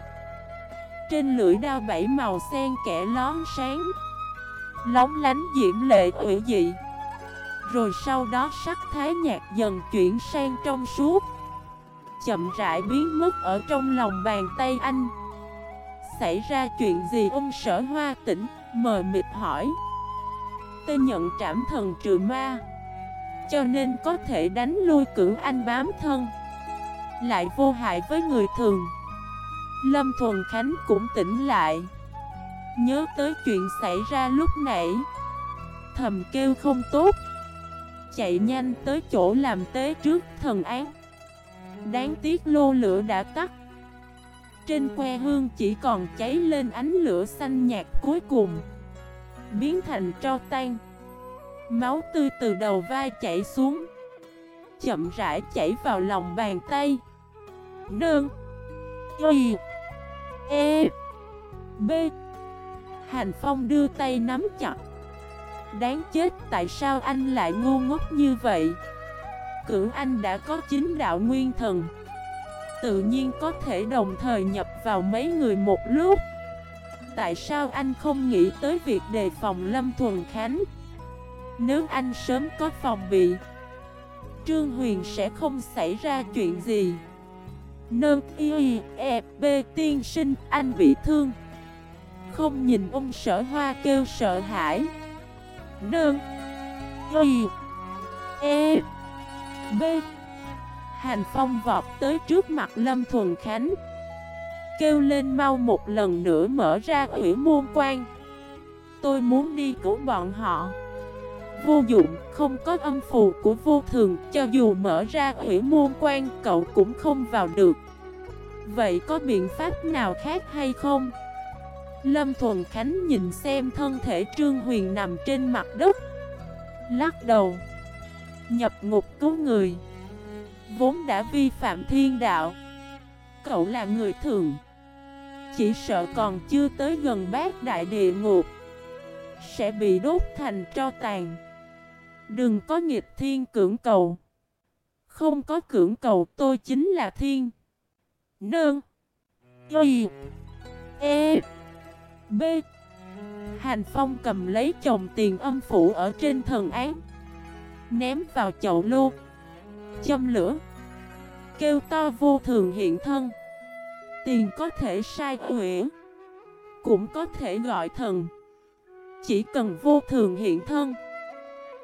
trên lưỡi đao bảy màu sen kẻ lón sáng. Lóng lánh diễm lệ ủy dị. Rồi sau đó sắc thái nhạt dần chuyển sang trong suốt. Chậm rãi biến mất ở trong lòng bàn tay anh. Xảy ra chuyện gì ông sở hoa tỉnh, Mờ mịt hỏi. Tê nhận trảm thần trừ ma, Cho nên có thể đánh lui cử anh bám thân. Lại vô hại với người thường. Lâm Thuần Khánh cũng tỉnh lại. Nhớ tới chuyện xảy ra lúc nãy. Thầm kêu không tốt. Chạy nhanh tới chỗ làm tế trước thần án. Đáng tiếc lô lửa đã tắt. Trên que hương chỉ còn cháy lên ánh lửa xanh nhạt cuối cùng. Biến thành tro tan. Máu tươi từ đầu vai chảy xuống. Chậm rãi chảy vào lòng bàn tay. Nương. Y E B. Hành Phong đưa tay nắm chặt. Đáng chết, tại sao anh lại ngu ngốc như vậy? Cửu anh đã có chính đạo nguyên thần. Tự nhiên có thể đồng thời nhập vào mấy người một lúc. Tại sao anh không nghĩ tới việc đề phòng Lâm Thuần Khánh? Nếu anh sớm có phòng bị, Trương Huyền sẽ không xảy ra chuyện gì. Nâng y e b tiên sinh, anh bị thương. Không nhìn ông sở hoa kêu sợ hãi. Đơn Y E B Hành Phong vọt tới trước mặt Lâm Thuần Khánh. Kêu lên mau một lần nữa mở ra ủy môn quan. Tôi muốn đi cứu bọn họ. Vô dụng, không có âm phù của vô thường Cho dù mở ra hủy môn quan cậu cũng không vào được. Vậy có biện pháp nào khác hay không? Lâm Thuần Khánh nhìn xem thân thể Trương Huyền nằm trên mặt đất. Lắc đầu. Nhập ngục cứu người. Vốn đã vi phạm thiên đạo. Cậu là người thường. Chỉ sợ còn chưa tới gần bát đại địa ngục. Sẽ bị đốt thành tro tàn. Đừng có nghịch thiên cưỡng cầu. Không có cưỡng cầu, tôi chính là thiên. Nương. Y. E. B. Hành Phong cầm lấy chồng tiền âm phủ ở trên thần án. Ném vào chậu lô. Châm lửa. Kêu to vô thường hiện thân. Tiền có thể sai huyễn Cũng có thể gọi thần. Chỉ cần vô thường hiện thân.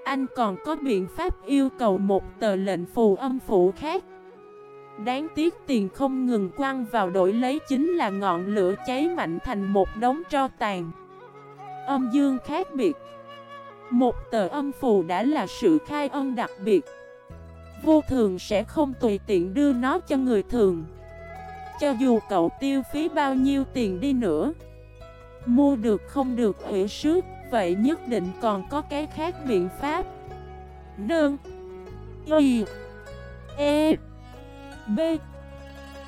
Anh còn có biện pháp yêu cầu một tờ lệnh phù âm phủ khác. Đáng tiếc tiền không ngừng quăng vào đổi lấy chính là ngọn lửa cháy mạnh thành một đống tro tàn. Âm dương khác biệt. Một tờ âm phù đã là sự khai ân đặc biệt. Vô thường sẽ không tùy tiện đưa nó cho người thường. Cho dù cậu tiêu phí bao nhiêu tiền đi nữa, Mua được không được hủy sức. Vậy nhất định còn có cái khác biện pháp. Đơn Y. E. B.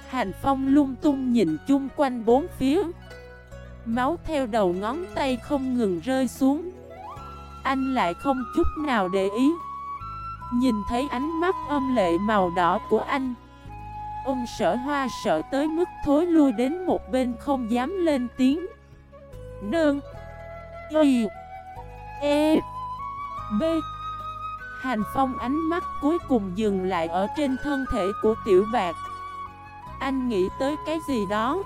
Hành Phong lung tung nhìn chung quanh bốn phía. Máu theo đầu ngón tay không ngừng rơi xuống. Anh lại không chút nào để ý. Nhìn thấy ánh mắt âm lệ màu đỏ của anh. Ông sở hoa sợ tới mức thối lui đến một bên không dám lên tiếng. Nương. Y E B. Hành Phong ánh mắt cuối cùng dừng lại ở trên thân thể của tiểu bạc. Anh nghĩ tới cái gì đó?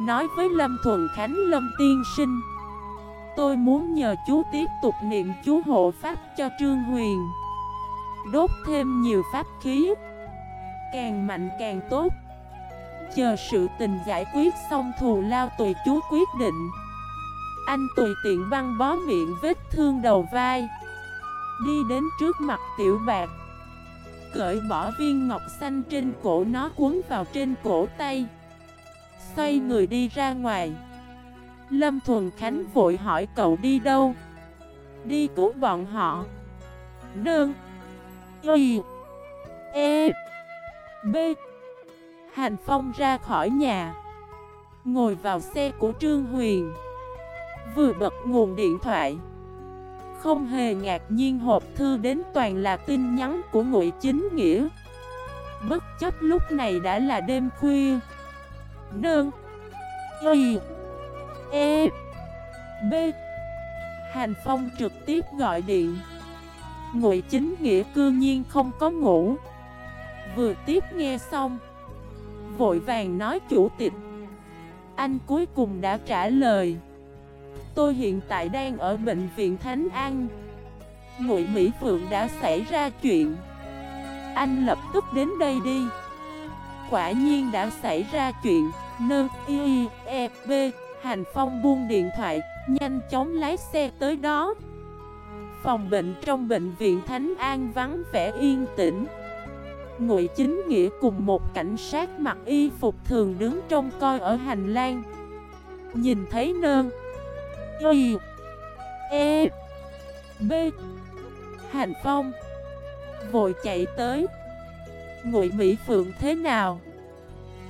Nói với Lâm Thuần Khánh, Lâm Tiên Sinh. Tôi muốn nhờ chú tiếp tục niệm chú hộ pháp cho Trương Huyền. Đốt thêm nhiều pháp khí. Càng mạnh càng tốt. Chờ sự tình giải quyết xong thù lao tùy chú quyết định. Anh tùy tiện băng bó miệng vết thương đầu vai. Đi đến trước mặt tiểu bạc. Cởi bỏ viên ngọc xanh trên cổ nó cuốn vào trên cổ tay. Xoay người đi ra ngoài. Lâm Thuần Khánh vội hỏi cậu đi đâu? Đi cứu bọn họ. Đơn Y. E. B. Hành Phong ra khỏi nhà. Ngồi vào xe của Trương Huyền. Vừa bật nguồn điện thoại. Không hề ngạc nhiên hộp thư đến toàn là tin nhắn của Ngụy Chính Nghĩa. Bất chấp lúc này đã là đêm khuya. Nương, Y. E. B. Hành Phong trực tiếp gọi điện. Ngụy Chính Nghĩa cư nhiên không có ngủ. Vừa tiếp nghe xong Vội vàng nói chủ tịch. Anh cuối cùng đã trả lời. Tôi hiện tại đang ở bệnh viện Thánh An. Ngụy Mỹ Phượng đã xảy ra chuyện. Anh lập tức đến đây đi. Quả nhiên đã xảy ra chuyện. Nơ, y e b Hành Phong buông điện thoại, Nhanh chóng lái xe tới đó. Phòng bệnh trong bệnh viện Thánh An vắng vẻ yên tĩnh. Ngụy Chính Nghĩa cùng một cảnh sát mặc y phục thường đứng trông coi ở hành lang. Nhìn thấy nơn Y E B. Hành Phong. Vội chạy tới. Ngụy Mỹ Phượng thế nào?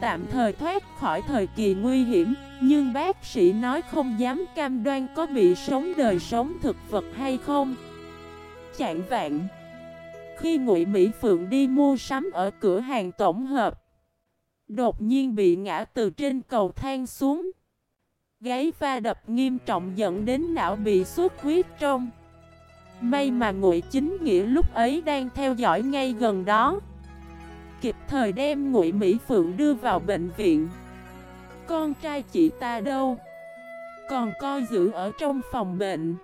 Tạm thời thoát khỏi thời kỳ nguy hiểm, Nhưng bác sĩ nói không dám cam đoan có bị sống đời sống thực vật hay không. Chạng vạn. Khi Ngụy Mỹ Phượng đi mua sắm ở cửa hàng tổng hợp, Đột nhiên bị ngã từ trên cầu thang xuống. Gáy va đập nghiêm trọng dẫn đến não bị xuất huyết trong. May mà Ngụy Chính Nghĩa lúc ấy đang theo dõi ngay gần đó. Kịp thời đem Ngụy Mỹ Phượng đưa vào bệnh viện. Con trai chị ta đâu? Còn coi giữ ở trong phòng bệnh.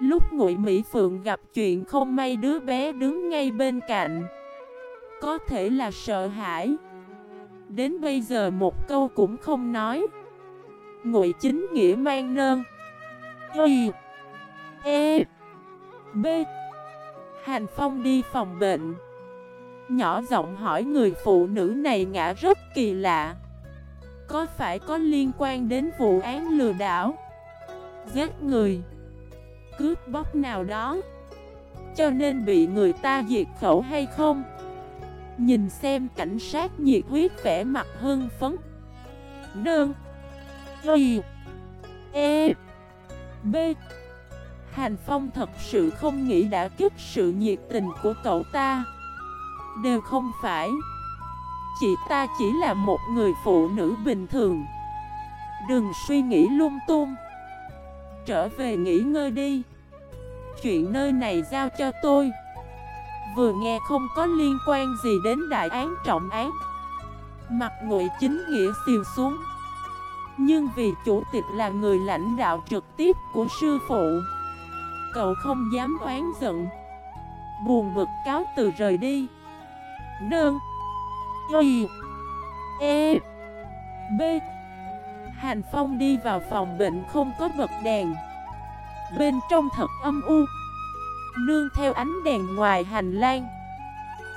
Lúc Ngụy Mỹ Phượng gặp chuyện không may đứa bé đứng ngay bên cạnh. Có thể là sợ hãi. Đến bây giờ một câu cũng không nói. Ngụy Chính Nghĩa mang nơn. Y. E. B. Hành Phong đi phòng bệnh. Nhỏ giọng hỏi người phụ nữ này ngã rất kỳ lạ. Có phải có liên quan đến vụ án lừa đảo? Giết người. Cướp bóc nào đó. Cho nên bị người ta diệt khẩu hay không? Nhìn xem cảnh sát nhiệt huyết vẻ mặt hưng phấn. Nương. Y E B. Hàn Phong thật sự không nghĩ đã kích sự nhiệt tình của cậu ta. Đều không phải. Chị ta chỉ là một người phụ nữ bình thường. Đừng suy nghĩ lung tung. Trở về nghỉ ngơi đi. Chuyện nơi này giao cho tôi. Vừa nghe không có liên quan gì đến đại án trọng án. Mặt ngụy chính nghĩa siêu xuống. Nhưng vì chủ tịch là người lãnh đạo trực tiếp của sư phụ, Cậu không dám oán giận. Buồn bực cáo từ rời đi. Nương. Y. E. B. Hành Phong đi vào phòng bệnh không có bật đèn. Bên trong thật âm u. Nương theo ánh đèn ngoài hành lang.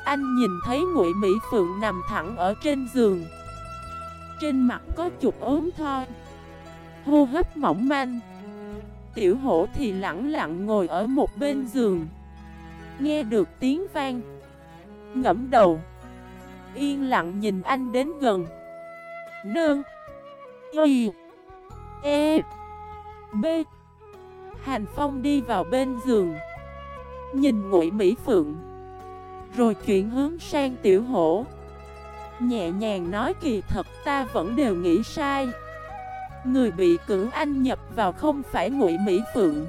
Anh nhìn thấy Ngụy Mỹ Phượng nằm thẳng ở trên giường trên mặt có chục ốm thoi Hô hấp mỏng manh. Tiểu hổ thì lặng lặng ngồi ở một bên giường. Nghe được tiếng vang. Ngẫm đầu. Yên lặng nhìn anh đến gần. Nương. Y. E. B. Hành Phong đi vào bên giường. Nhìn ngụy Mỹ Phượng. Rồi chuyển hướng sang tiểu hổ. Nhẹ nhàng nói kỳ thật ta vẫn đều nghĩ sai. Người bị cưỡng anh nhập vào không phải ngụy Mỹ Phượng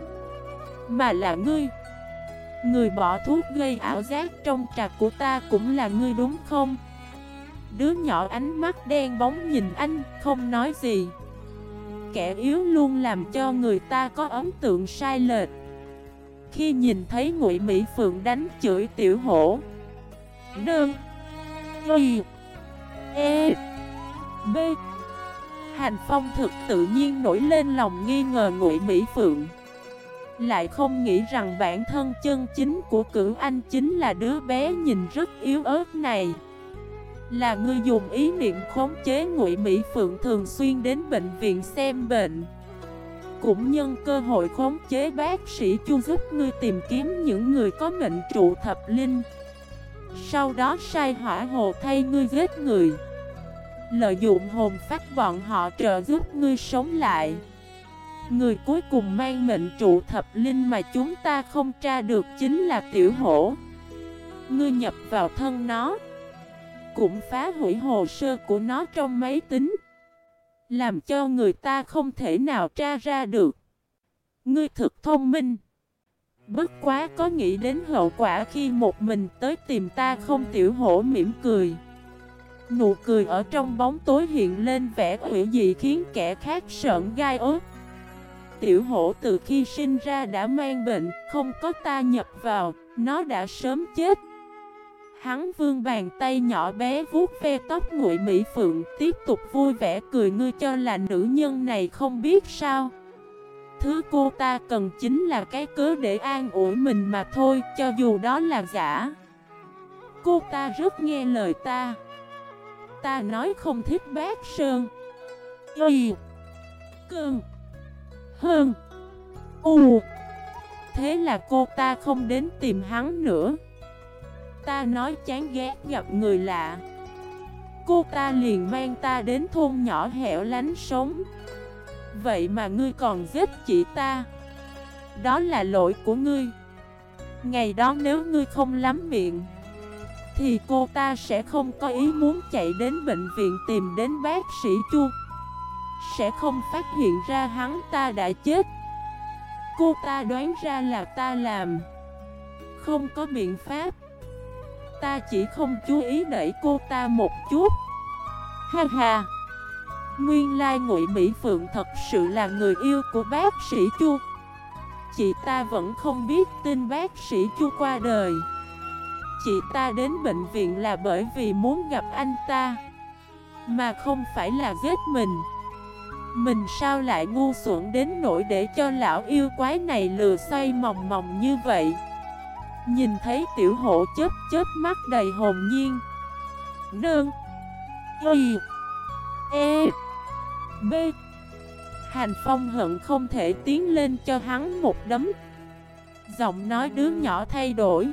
Mà là ngươi. Người bỏ thuốc gây ảo giác trong trà của ta cũng là ngươi đúng không? Đứa nhỏ ánh mắt đen bóng nhìn anh, không nói gì. Kẻ yếu luôn làm cho người ta có ấn tượng sai lệch. Khi nhìn thấy Ngụy Mỹ Phượng đánh chửi tiểu hổ Đơn Y E B. Hành Phong thực tự nhiên nổi lên lòng nghi ngờ Ngụy Mỹ Phượng. Lại không nghĩ rằng bản thân chân chính của cửu anh chính là đứa bé nhìn rất yếu ớt này. Là người dùng ý niệm khống chế Ngụy Mỹ Phượng thường xuyên đến bệnh viện xem bệnh. Cũng nhân cơ hội khống chế bác sĩ chu giúp ngươi tìm kiếm những người có mệnh trụ thập linh. Sau đó sai hỏa hồ thay ngươi giết người. Lợi dụng hồn phách bọn họ trợ giúp ngươi sống lại. Người cuối cùng mang mệnh trụ thập linh mà chúng ta không tra được chính là tiểu hổ. Ngươi nhập vào thân nó, Cũng phá hủy hồ sơ của nó trong máy tính, Làm cho người ta không thể nào tra ra được. Ngươi thực thông minh. Bất quá có nghĩ đến hậu quả khi một mình tới tìm ta không tiểu hổ mỉm cười. Nụ cười ở trong bóng tối hiện lên vẻ hữu dị khiến kẻ khác sợn gai ớt. Tiểu hổ từ khi sinh ra đã mang bệnh, không có ta nhập vào, nó đã sớm chết. Hắn vương bàn tay nhỏ bé vuốt ve tóc nguội Mỹ Phượng Tiếp tục vui vẻ cười ngươi cho là nữ nhân này không biết sao? Thứ cô ta cần chính là cái cớ để an ủi mình mà thôi, Cho dù đó là giả. Cô ta rất nghe lời ta. Ta nói không thích bác Sơn. Y. Cơn Hơn U. Thế là cô ta không đến tìm hắn nữa. Ta nói chán ghét gặp người lạ. Cô ta liền mang ta đến thôn nhỏ hẻo lánh sống. Vậy mà ngươi còn giết chị ta. Đó là lỗi của ngươi. Ngày đó nếu ngươi không lắm miệng, thì cô ta sẽ không có ý muốn chạy đến bệnh viện tìm đến bác sĩ Chu. Sẽ không phát hiện ra hắn ta đã chết. Cô ta đoán ra là ta làm. Không có biện pháp. Ta chỉ không chú ý đẩy cô ta một chút. Ha ha! Nguyên lai ngụy Mỹ Phượng thật sự là người yêu của bác sĩ Chu. Chị ta vẫn không biết tin bác sĩ Chu qua đời. Chị ta đến bệnh viện là bởi vì muốn gặp anh ta, Mà không phải là ghét mình. Mình sao lại ngu xuẩn đến nỗi để cho lão yêu quái này lừa xoay mòng mòng như vậy? Nhìn thấy tiểu hộ chớp chớp mắt đầy hồn nhiên. Nương. Y. E B. Hành Phong hận không thể tiến lên cho hắn một đấm. Giọng nói đứa nhỏ thay đổi.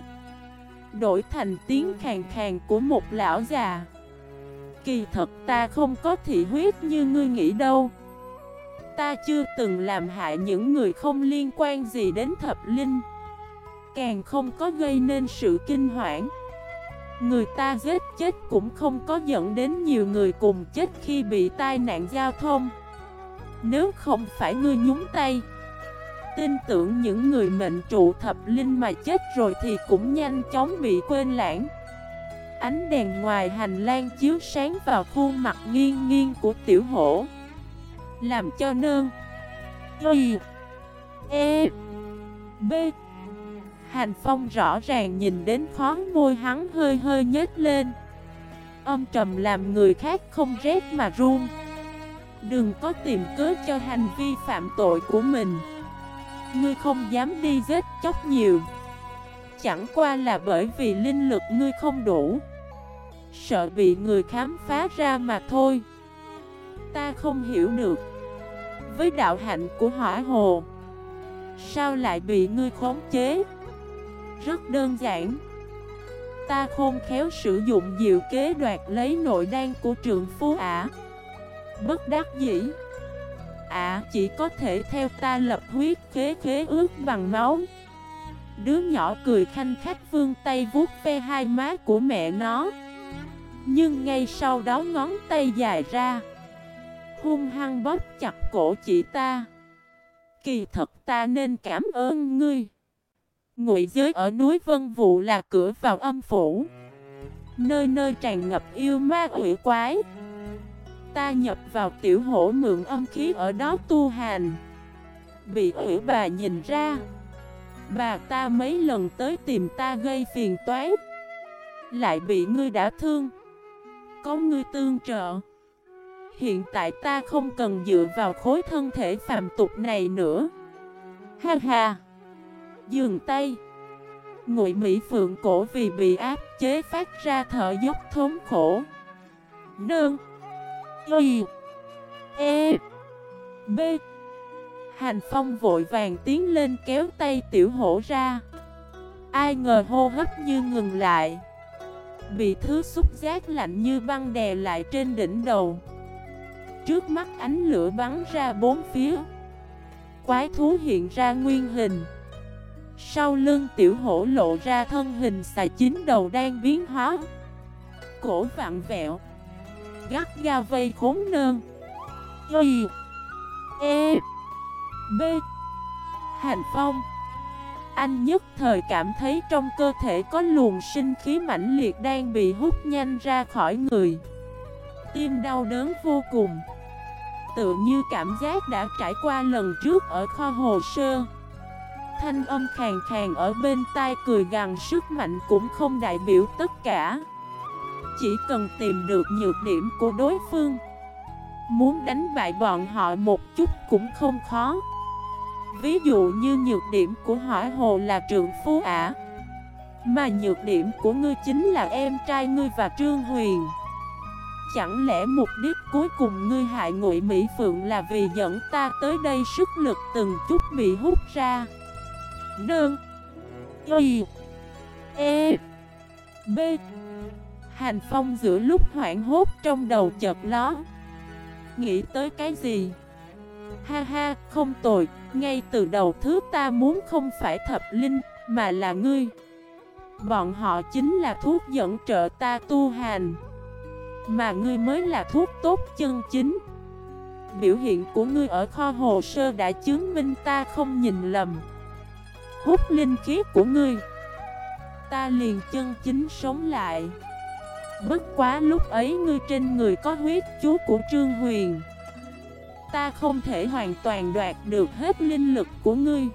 Đổi thành tiếng khàn khàn của một lão già. Kỳ thật ta không có thị huyết như ngươi nghĩ đâu. Ta chưa từng làm hại những người không liên quan gì đến thập linh. Càng không có gây nên sự kinh hoảng. Người ta giết chết cũng không có dẫn đến nhiều người cùng chết khi bị tai nạn giao thông. Nếu không phải ngươi nhúng tay, Tin tưởng những người mệnh trụ thập linh mà chết rồi thì cũng nhanh chóng bị quên lãng. Ánh đèn ngoài hành lang chiếu sáng vào khuôn mặt nghiêng nghiêng của tiểu hổ, Làm cho nơn Y E B Hành phong rõ ràng nhìn đến khó môi hắn hơi hơi nhếch lên. Âm trầm làm người khác không rét mà run. Đừng có tìm cớ cho hành vi phạm tội của mình. Ngươi không dám đi giết chóc nhiều. Chẳng qua là bởi vì linh lực ngươi không đủ. Sợ bị người khám phá ra mà thôi. Ta không hiểu được. Với đạo hạnh của hỏa hồ, Sao lại bị ngươi khống chế? Rất đơn giản. Ta khôn khéo sử dụng diệu kế đoạt lấy nội đan của trượng phu ả. Bất đắc dĩ. Ả chỉ có thể theo ta lập huyết khế khế ước bằng máu. Đứa nhỏ cười khanh khách vương tay vuốt ve hai má của mẹ nó. Nhưng ngay sau đó ngón tay dài ra. Hung hăng bóp chặt cổ chị ta. Kỳ thật ta nên cảm ơn ngươi. Ngụy giới ở núi Vân Vụ là cửa vào âm phủ. Nơi nơi tràn ngập yêu ma quỷ quái. Ta nhập vào tiểu hổ mượn âm khí ở đó tu hành. Bị quỷ bà nhìn ra. Bà ta mấy lần tới tìm ta gây phiền toái. Lại bị ngươi đã thương. Có ngươi tương trợ. Hiện tại ta không cần dựa vào khối thân thể phàm tục này nữa. Ha ha. Dường tay Ngụy Mỹ Phượng cổ vì bị áp chế phát ra thở dốc thống khổ. Nương. Y. E. B. Hành Phong vội vàng tiến lên kéo tay tiểu hổ ra. Ai ngờ hô hấp như ngừng lại. Bị thứ xúc giác lạnh như băng đè lại trên đỉnh đầu. Trước mắt ánh lửa bắn ra bốn phía. Quái thú hiện ra nguyên hình. Sau lưng tiểu hổ lộ ra thân hình xà chín đầu đang biến hóa. Cổ vặn vẹo. Gắt ga vây khốn nơn. Y. E. B. Hành Phong. Anh nhất thời cảm thấy trong cơ thể có luồng sinh khí mãnh liệt đang bị hút nhanh ra khỏi người. Tim đau đớn vô cùng. Tự như cảm giác đã trải qua lần trước ở kho hồ sơ. Thanh âm khàn khàn ở bên tai cười gằn sức mạnh cũng không đại biểu tất cả. Chỉ cần tìm được nhược điểm của đối phương, Muốn đánh bại bọn họ một chút cũng không khó. Ví dụ như nhược điểm của hỏa hồ là trượng phu ả, Mà nhược điểm của ngươi chính là em trai ngươi và Trương Huyền. Chẳng lẽ mục đích cuối cùng ngươi hại ngụy Mỹ Phượng là vì dẫn ta tới đây sức lực từng chút bị hút ra? Đơn Y E B. Hành phong giữa lúc hoảng hốt trong đầu chợt ló. Nghĩ tới cái gì? Ha ha, không tồi, ngay từ đầu thứ ta muốn không phải thập linh, mà là ngươi. Bọn họ chính là thuốc dẫn trợ ta tu hành. Mà ngươi mới là thuốc tốt chân chính. Biểu hiện của ngươi ở kho hồ sơ đã chứng minh ta không nhìn lầm. Hút linh khí của ngươi. Ta liền chân chính sống lại. Bất quá lúc ấy ngươi trên người có huyết chú của Trương Huyền. Ta không thể hoàn toàn đoạt được hết linh lực của ngươi,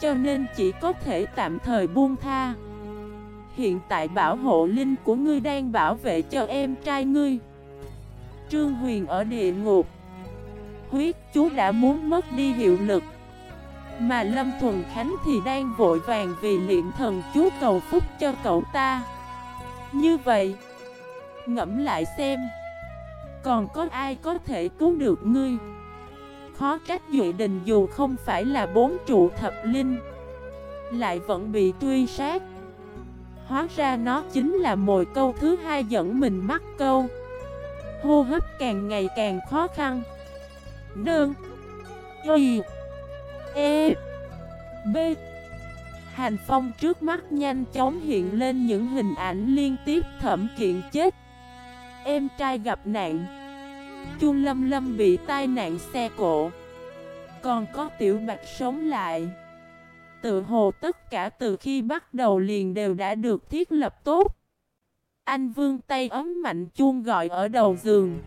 Cho nên chỉ có thể tạm thời buông tha. Hiện tại bảo hộ linh của ngươi đang bảo vệ cho em trai ngươi. Trương Huyền ở địa ngục. Huyết chú đã muốn mất đi hiệu lực. Mà Lâm Thuần Khánh thì đang vội vàng vì niệm thần chú cầu phúc cho cậu ta. Như vậy, Ngẫm lại xem, còn có ai có thể cứu được ngươi? Khó trách Duy Đình dù không phải là bốn trụ thập linh, Lại vẫn bị truy sát. Hóa ra nó chính là mồi câu thứ hai dẫn mình mắc câu. Hô hấp càng ngày càng khó khăn. Đơn Y E B. Hành phong trước mắt nhanh chóng hiện lên những hình ảnh liên tiếp thẩm kiện chết. Em trai gặp nạn. Chu Lâm Lâm bị tai nạn xe cộ. Còn có Tiểu Bạch sống lại. Tự hồ tất cả từ khi bắt đầu liền đều đã được thiết lập tốt. Anh vương tay ấm mạnh chuông gọi ở đầu giường.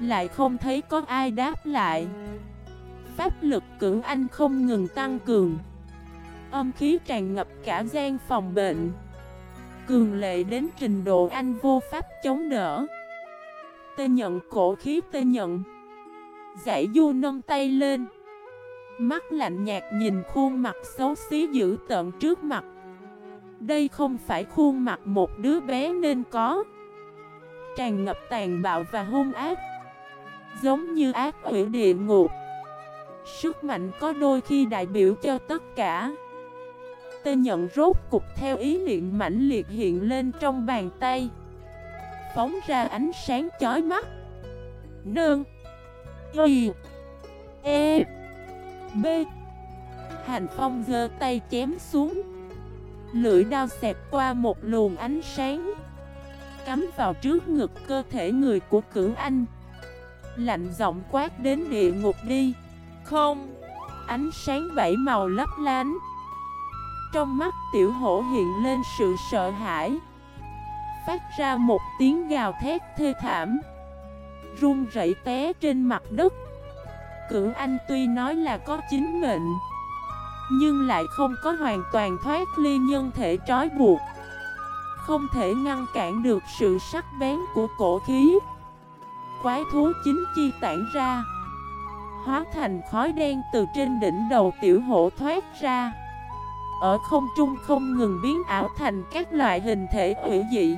Lại không thấy có ai đáp lại. Pháp lực cưỡng anh không ngừng tăng cường. Âm khí tràn ngập cả gian phòng bệnh. Cường lệ đến trình độ anh vô pháp chống đỡ. Tê nhận cổ khí tê nhận. Giải du nâng tay lên. Mắt lạnh nhạt nhìn khuôn mặt xấu xí dữ tợn trước mặt. Đây không phải khuôn mặt một đứa bé nên có. Tràn ngập tàn bạo và hung ác. Giống như ác quỷ địa ngục. Sức mạnh có đôi khi đại biểu cho tất cả. Tê nhận rốt cục theo ý niệm mãnh liệt hiện lên trong bàn tay. Phóng ra ánh sáng chói mắt. Nương. Y. E. B. Hành Phong giơ tay chém xuống. Lưỡi đao xẹp qua một luồng ánh sáng. Cắm vào trước ngực cơ thể người của cửu anh. Lạnh giọng quát đến địa ngục đi. Không? Ánh sáng bảy màu lấp lánh. Trong mắt tiểu hổ hiện lên sự sợ hãi. Phát ra một tiếng gào thét thê thảm. Run rẩy té trên mặt đất. Cửu anh tuy nói là có chính mệnh, Nhưng lại không có hoàn toàn thoát ly nhân thể trói buộc. Không thể ngăn cản được sự sắc bén của cổ khí. Quái thú chính chi tản ra. Hóa thành khói đen từ trên đỉnh đầu tiểu hổ thoát ra. Ở không trung không ngừng biến ảo thành các loại hình thể hữu dị.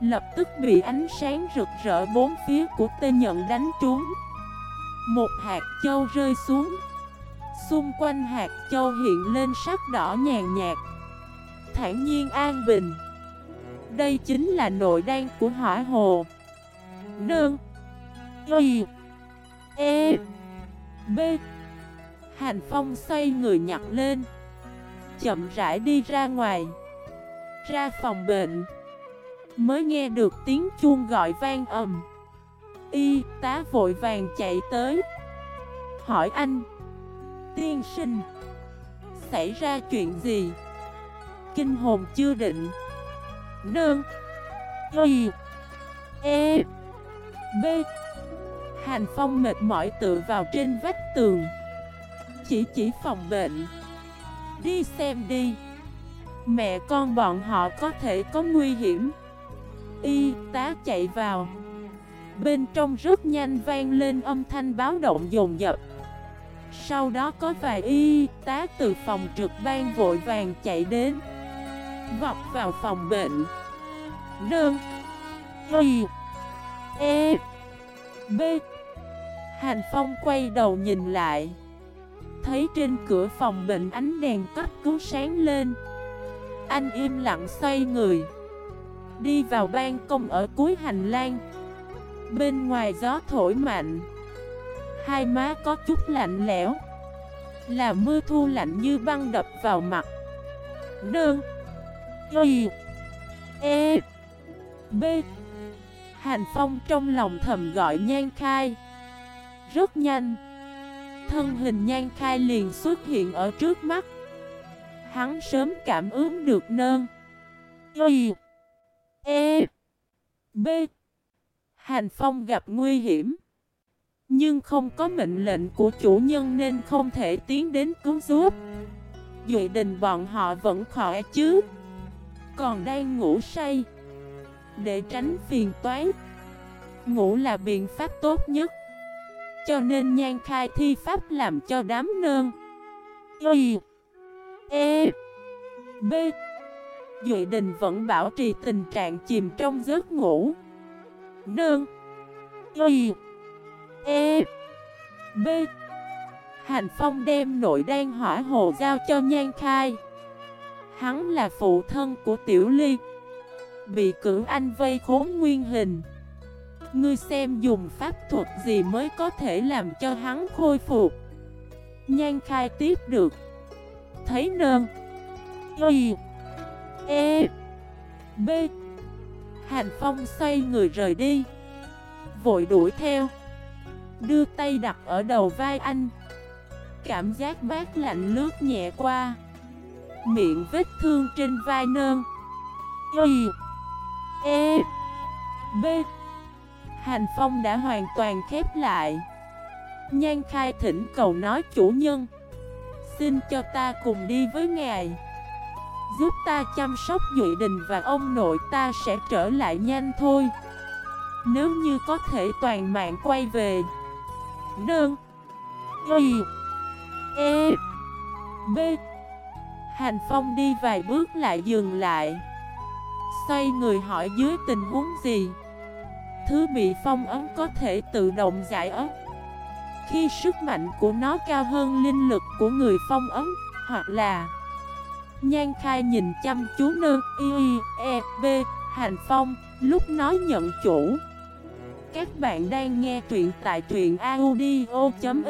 Lập tức bị ánh sáng rực rỡ bốn phía của tê nhận đánh trúng. Một hạt châu rơi xuống. Xung quanh hạt châu hiện lên sắc đỏ nhàn nhạt. Thản nhiên an bình. Đây chính là nội đan của hỏa hồ. Nương. Y. E. B. Hành Phong xoay người nhặt lên. Chậm rãi đi ra ngoài. Ra phòng bệnh. Mới nghe được tiếng chuông gọi vang ầm. Y tá vội vàng chạy tới. Hỏi anh, Tiên sinh, Xảy ra chuyện gì? Kinh hồn chưa định. Nương. Y. E. B. Hàn Phong mệt mỏi tựa vào trên vách tường. Chỉ chỉ phòng bệnh. Đi xem đi. Mẹ con bọn họ có thể có nguy hiểm. Y tá chạy vào. Bên trong rất nhanh vang lên âm thanh báo động dồn dập. Sau đó có vài y tá từ phòng trực ban vội vàng chạy đến. Vọt vào phòng bệnh. Đơn Y. E. B. Hành Phong quay đầu nhìn lại. Thấy trên cửa phòng bệnh ánh đèn cấp cứu sáng lên. Anh im lặng xoay người. Đi vào ban công ở cuối hành lang. Bên ngoài gió thổi mạnh. Hai má có chút lạnh lẽo. Là mưa thu lạnh như băng đập vào mặt. Đơn Y. E. B. Hành Phong trong lòng thầm gọi nhan khai. Rất nhanh. Thân hình nhan khai liền xuất hiện ở trước mắt. Hắn sớm cảm ứng được nơn. Y E B. Hành Phong gặp nguy hiểm. Nhưng không có mệnh lệnh của chủ nhân nên không thể tiến đến cứu giúp. Duy đình bọn họ vẫn khỏe chứ. Còn đang ngủ say. Để tránh phiền toán Ngủ là biện pháp tốt nhất. Cho nên nhan khai thi pháp làm cho đám nơn Y E B. Duệ Đình vẫn bảo trì tình trạng chìm trong giấc ngủ. Nương, Y E B. Hành Phong đem nội đan hỏa hồ giao cho Nhan Khai. Hắn là phụ thân của Tiểu Ly, Bị cử anh vây khốn nguyên hình. Ngươi xem dùng pháp thuật gì mới có thể làm cho hắn khôi phục. Nhan Khai tiếp được. Thấy nơn. Y. E. B. Hành Phong xoay người rời đi. Vội đuổi theo. Đưa tay đặt ở đầu vai anh. Cảm giác mát lạnh lướt nhẹ qua. Miệng vết thương trên vai nơn. Y. E. B. Hành Phong đã hoàn toàn khép lại. Nhan khai thỉnh cầu nói chủ nhân Xin cho ta cùng đi với ngài. Giúp ta chăm sóc Duy Đình và ông nội ta sẽ trở lại nhanh thôi. Nếu như có thể toàn mạng quay về. Nương, Y. E. B. Hành Phong đi vài bước lại dừng lại. Xoay người hỏi dưới tình huống gì? Thứ bị phong ấn có thể tự động giải ấn. Khi sức mạnh của nó cao hơn linh lực của người phong ấn, Hoặc là Nhan khai nhìn chăm chú nơ y e b hành phong, lúc nói nhận chủ. Các bạn đang nghe truyện tại truyện audio.fif